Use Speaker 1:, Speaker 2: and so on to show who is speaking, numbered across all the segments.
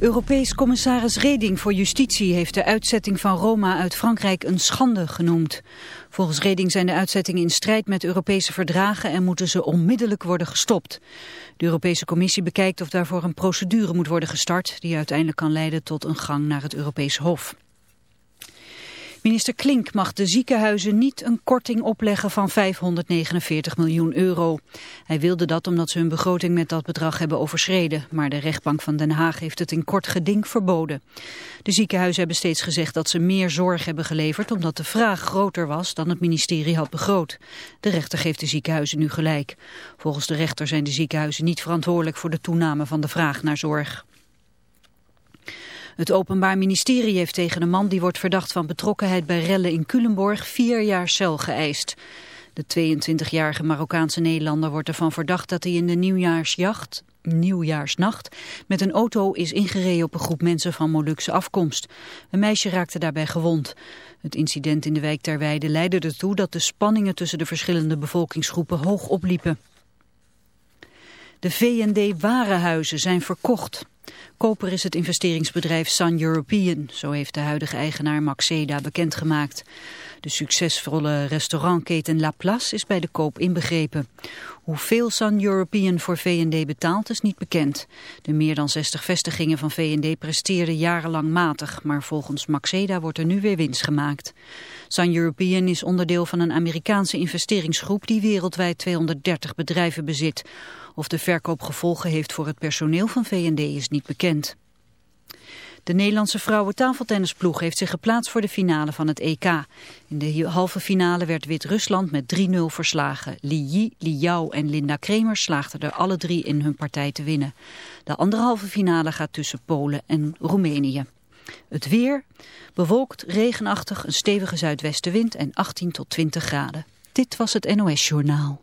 Speaker 1: Europees commissaris Reding voor Justitie heeft de uitzetting van Roma uit Frankrijk een schande genoemd. Volgens Reding zijn de uitzettingen in strijd met Europese verdragen en moeten ze onmiddellijk worden gestopt. De Europese Commissie bekijkt of daarvoor een procedure moet worden gestart die uiteindelijk kan leiden tot een gang naar het Europese Hof. Minister Klink mag de ziekenhuizen niet een korting opleggen van 549 miljoen euro. Hij wilde dat omdat ze hun begroting met dat bedrag hebben overschreden. Maar de rechtbank van Den Haag heeft het in kort geding verboden. De ziekenhuizen hebben steeds gezegd dat ze meer zorg hebben geleverd... omdat de vraag groter was dan het ministerie had begroot. De rechter geeft de ziekenhuizen nu gelijk. Volgens de rechter zijn de ziekenhuizen niet verantwoordelijk... voor de toename van de vraag naar zorg. Het Openbaar Ministerie heeft tegen een man die wordt verdacht van betrokkenheid bij rellen in Culemborg vier jaar cel geëist. De 22-jarige Marokkaanse Nederlander wordt ervan verdacht dat hij in de nieuwjaarsjacht, nieuwjaarsnacht met een auto is ingereden op een groep mensen van Molukse afkomst. Een meisje raakte daarbij gewond. Het incident in de wijk Terweide leidde ertoe dat de spanningen tussen de verschillende bevolkingsgroepen hoog opliepen. De V&D Warenhuizen zijn verkocht. Koper is het investeringsbedrijf Sun European, zo heeft de huidige eigenaar Maxeda bekendgemaakt. De succesvolle restaurantketen La Place is bij de koop inbegrepen. Hoeveel Sun European voor V&D betaalt is niet bekend. De meer dan 60 vestigingen van V&D presteerden jarenlang matig, maar volgens Maxeda wordt er nu weer winst gemaakt. Sun European is onderdeel van een Amerikaanse investeringsgroep die wereldwijd 230 bedrijven bezit. Of de verkoop gevolgen heeft voor het personeel van V&D is niet bekend. De Nederlandse vrouwen tafeltennisploeg heeft zich geplaatst voor de finale van het EK. In de halve finale werd Wit-Rusland met 3-0 verslagen. Li Yi, Li en Linda Kremer slaagden er alle drie in hun partij te winnen. De andere halve finale gaat tussen Polen en Roemenië. Het weer, bewolkt, regenachtig, een stevige zuidwestenwind en 18 tot 20 graden. Dit was het NOS Journaal.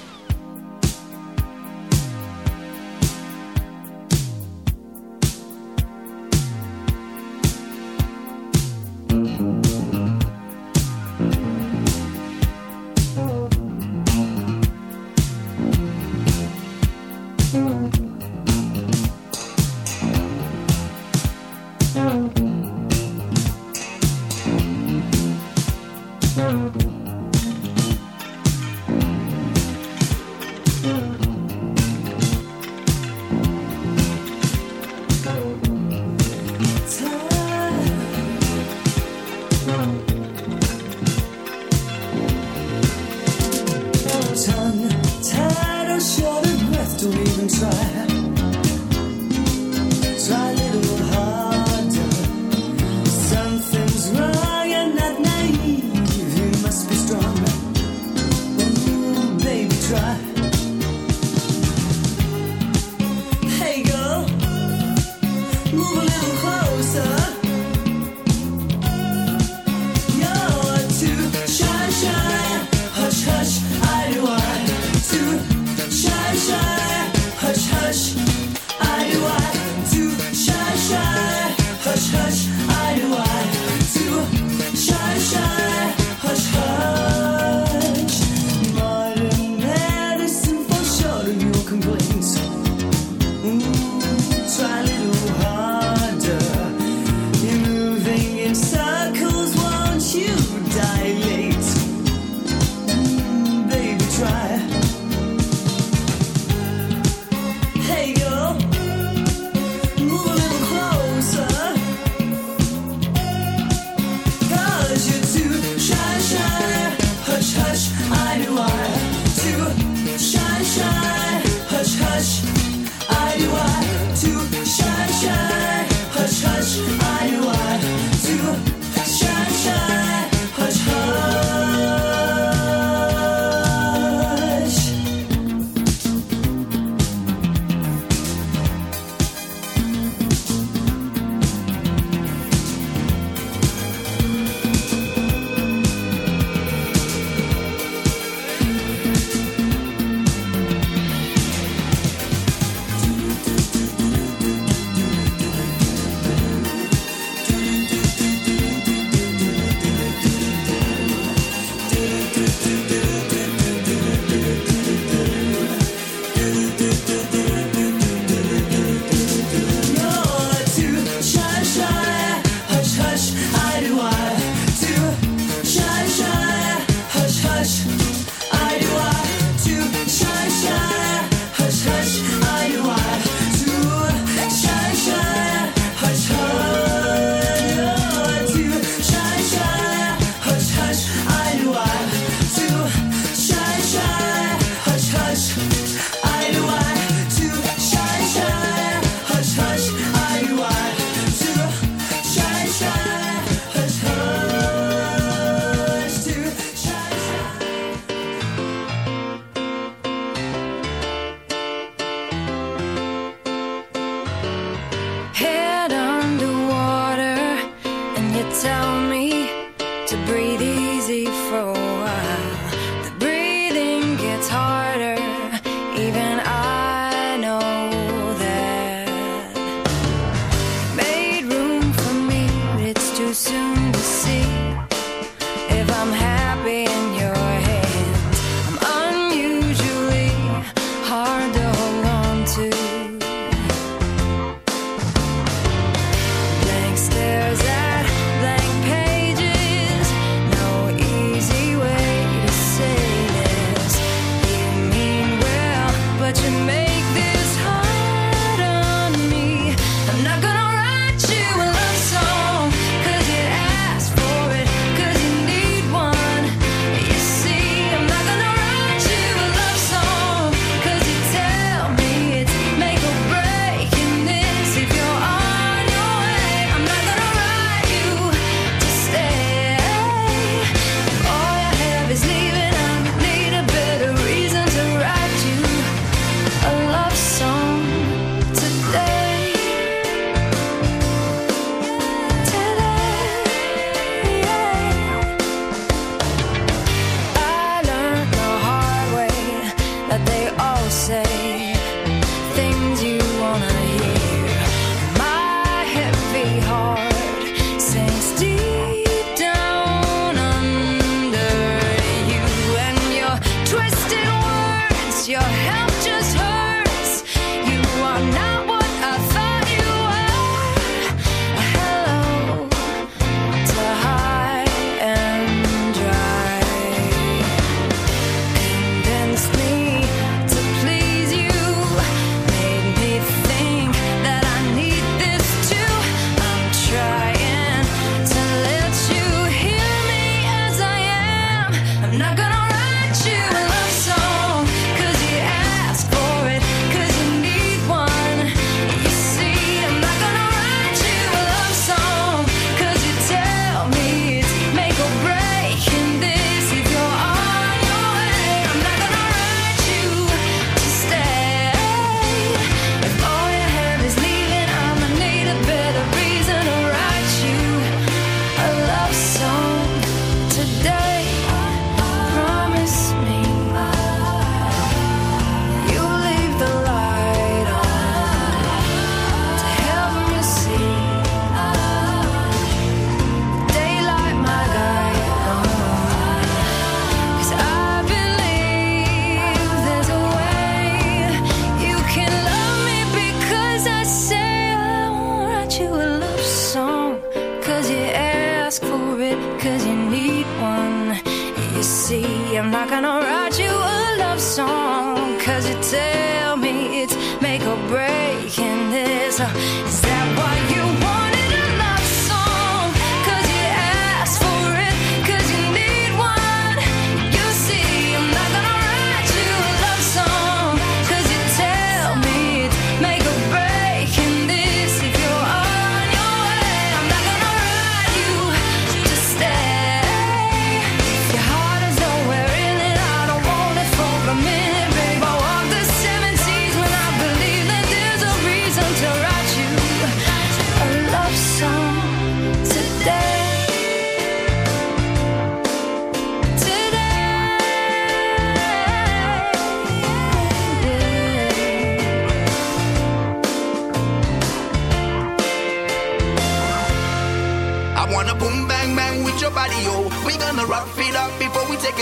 Speaker 2: knocking around.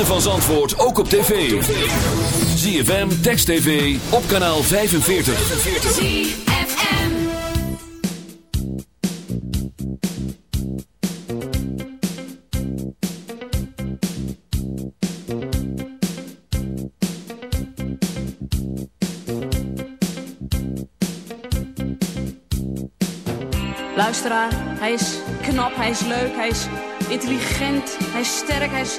Speaker 3: Ritme van Zandvoort ook op tv. ZFM, Text TV, op kanaal 45.
Speaker 4: ZFM.
Speaker 5: Luisteraar, hij is knap, hij is leuk, hij is intelligent, hij is sterk, hij is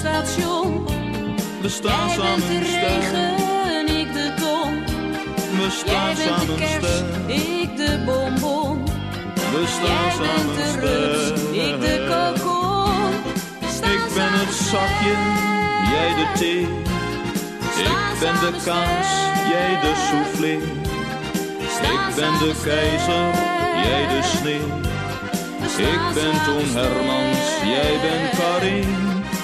Speaker 5: station.
Speaker 6: we staan
Speaker 5: Jij bent de regen, ik de ton.
Speaker 6: We
Speaker 5: Jij
Speaker 6: staan
Speaker 5: bent de
Speaker 6: samen
Speaker 5: kers,
Speaker 6: sterk,
Speaker 5: ik de bonbon.
Speaker 6: we
Speaker 5: Jij
Speaker 6: staan
Speaker 5: bent
Speaker 6: samen
Speaker 5: de rups, ik de kokon.
Speaker 6: ben het zakje, jij de thee. Ik ben de kaas, jij de soufflé. Ik ben de keizer, jij de sneeuw. Ik ben Toon Hermans, jij bent Karin.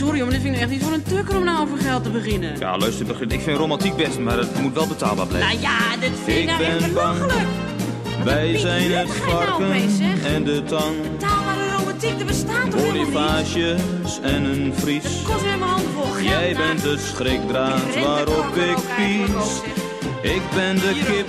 Speaker 5: Sorry, maar dit vind ik echt niet voor een tukker om nou over geld te beginnen.
Speaker 6: Ja, luister, begin- ik vind romantiek best, maar het moet wel betaalbaar blijven.
Speaker 5: Nou ja, dit vind ik,
Speaker 6: Ik
Speaker 5: nou echt belachelijk.
Speaker 6: Wij zijn het
Speaker 5: dat nou
Speaker 6: varken en de tang.
Speaker 5: Betaalbare romantiek, er bestaat toch?
Speaker 6: Bonifages en een vries.
Speaker 5: Het kost weer mijn handen vol geld.
Speaker 6: Jij bent de schrikdraad waarop ik pies. Ik ben de kip,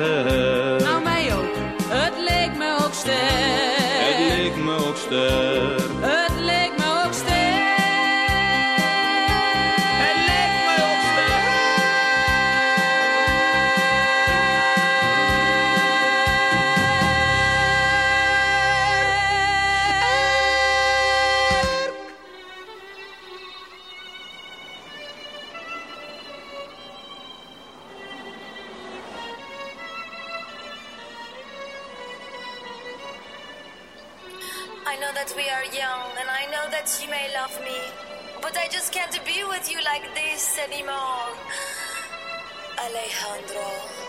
Speaker 5: Sterk.
Speaker 6: Het me ook.
Speaker 7: Anymore. Alejandro.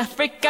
Speaker 8: Africa.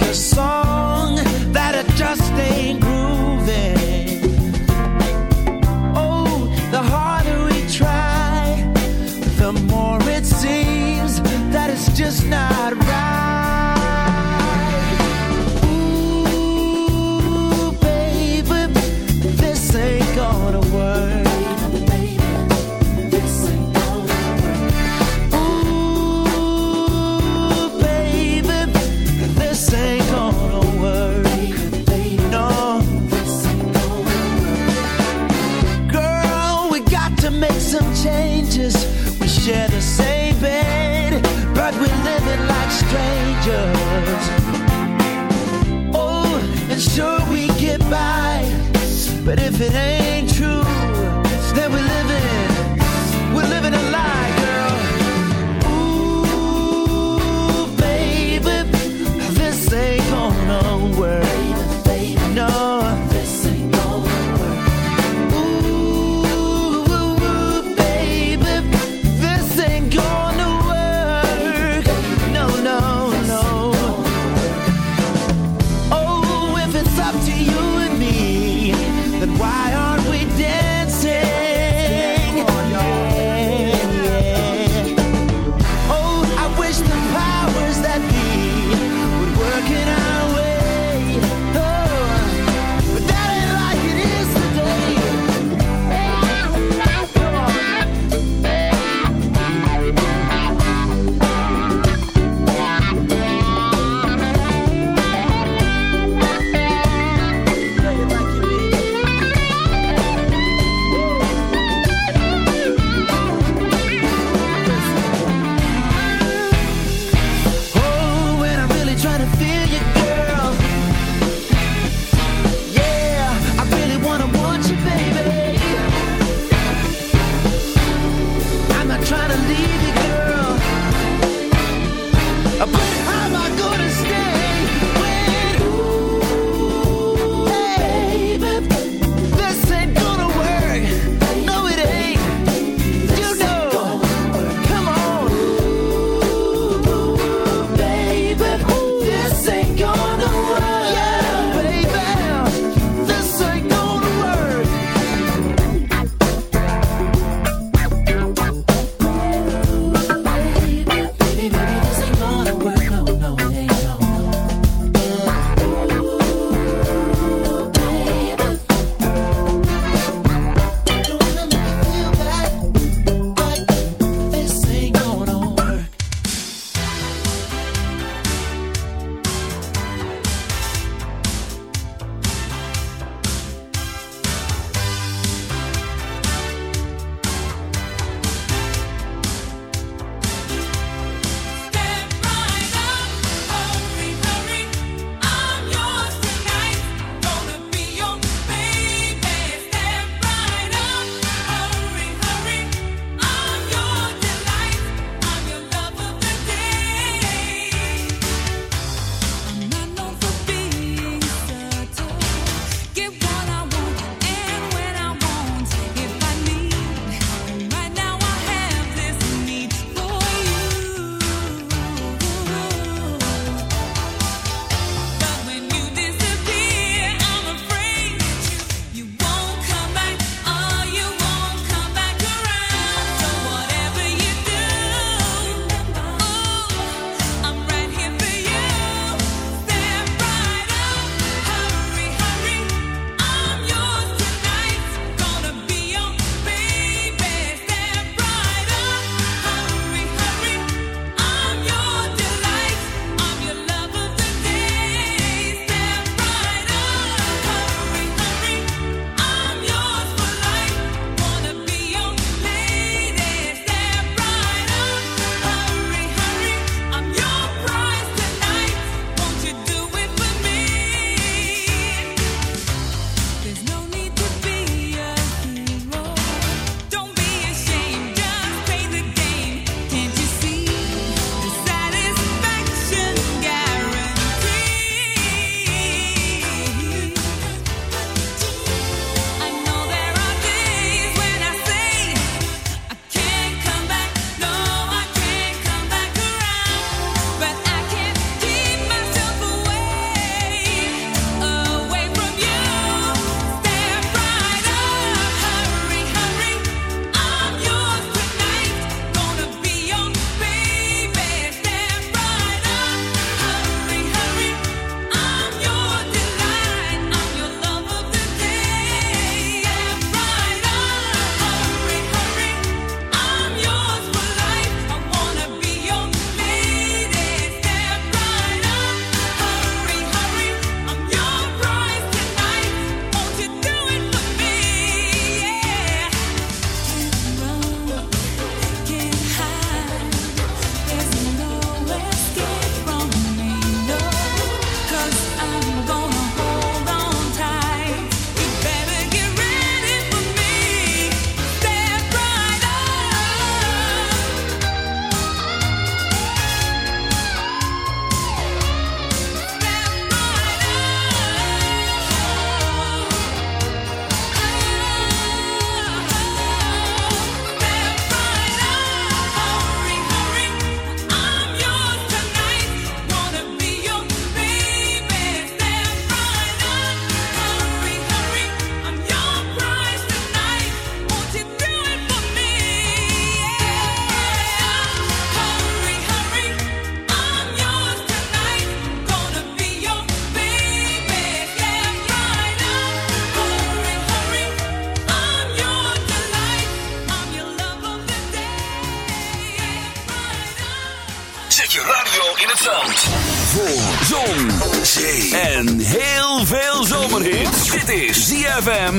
Speaker 9: A song that it just ain't grooving. Oh, the harder we try, the more it seems that it's just not but if it ain't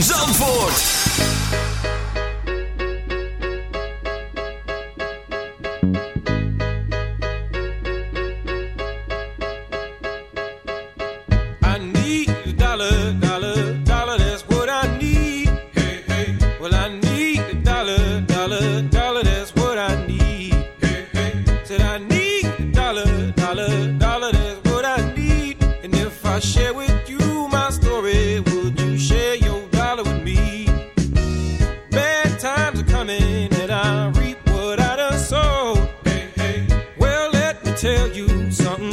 Speaker 3: Zandvoort.
Speaker 10: tell you something.